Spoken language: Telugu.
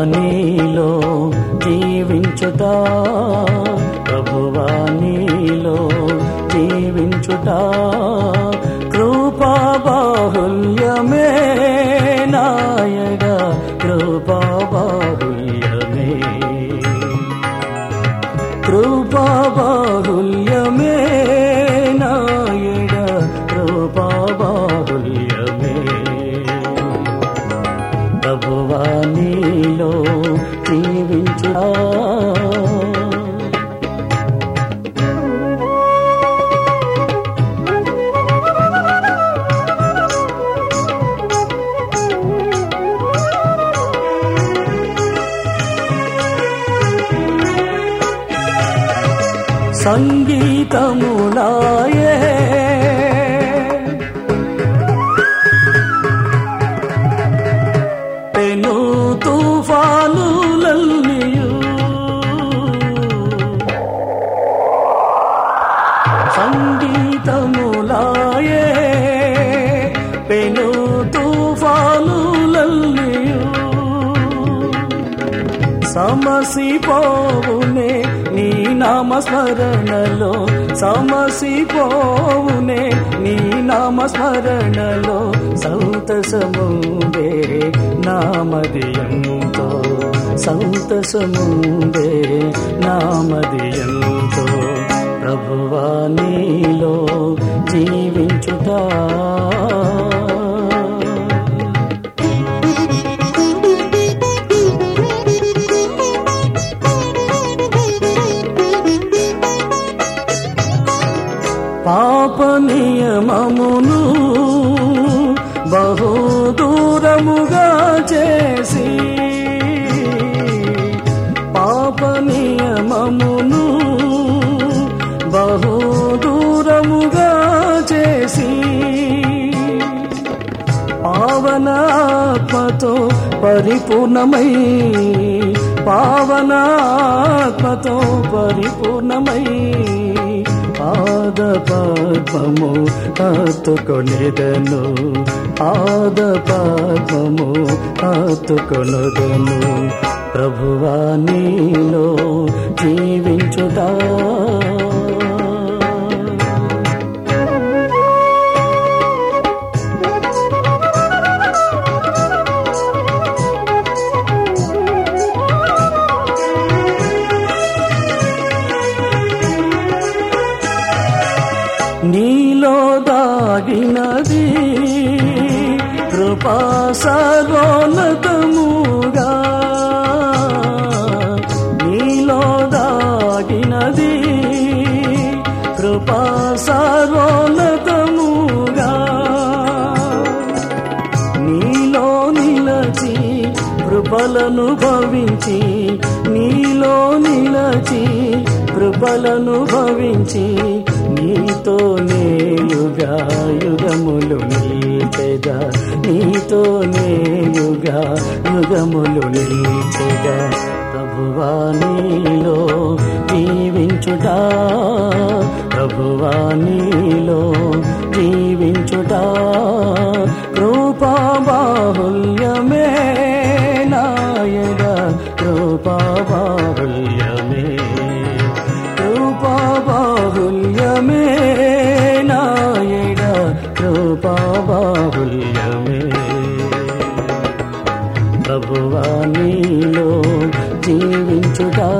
जाने నీలో జీవించురా. సంగీతములాయ పెను తుఫానులల్లియు. సమసిపోవునే నీ నామస్మరణలో సమసిపోవునే నీ నామస్మరణలో సంతసముందే నామదియంతో సంతసముందే నామదియంతో. ప్రభువా నీలో జీవించుతా. పాప నియమమును బహు దూరముగా చేసి పాప నియమమును బహు దూరముగా చేసి పావనాత్మతో పరిపూర్ణమై పావనాత్మతో పరిపూర్ణమై ఆద పద్మము హత్తుకొనిదను ఆద పద్మము హత్తుకొనుదను ప్రభువా నీలో జీవించుతా కృపా సర్వోన్నతముగా నీలో దాగినది కృపా కృపలను భవించి నీలో నిలచి కృపలను భవించి నీతో నేయుగా యుగములు నీచెగా నీతో నేయుగా యుగములు నీచెగా ప్రభువా నీలో జీవించుటా ప్రభువా ప్రభువా నీలో జీవించుటా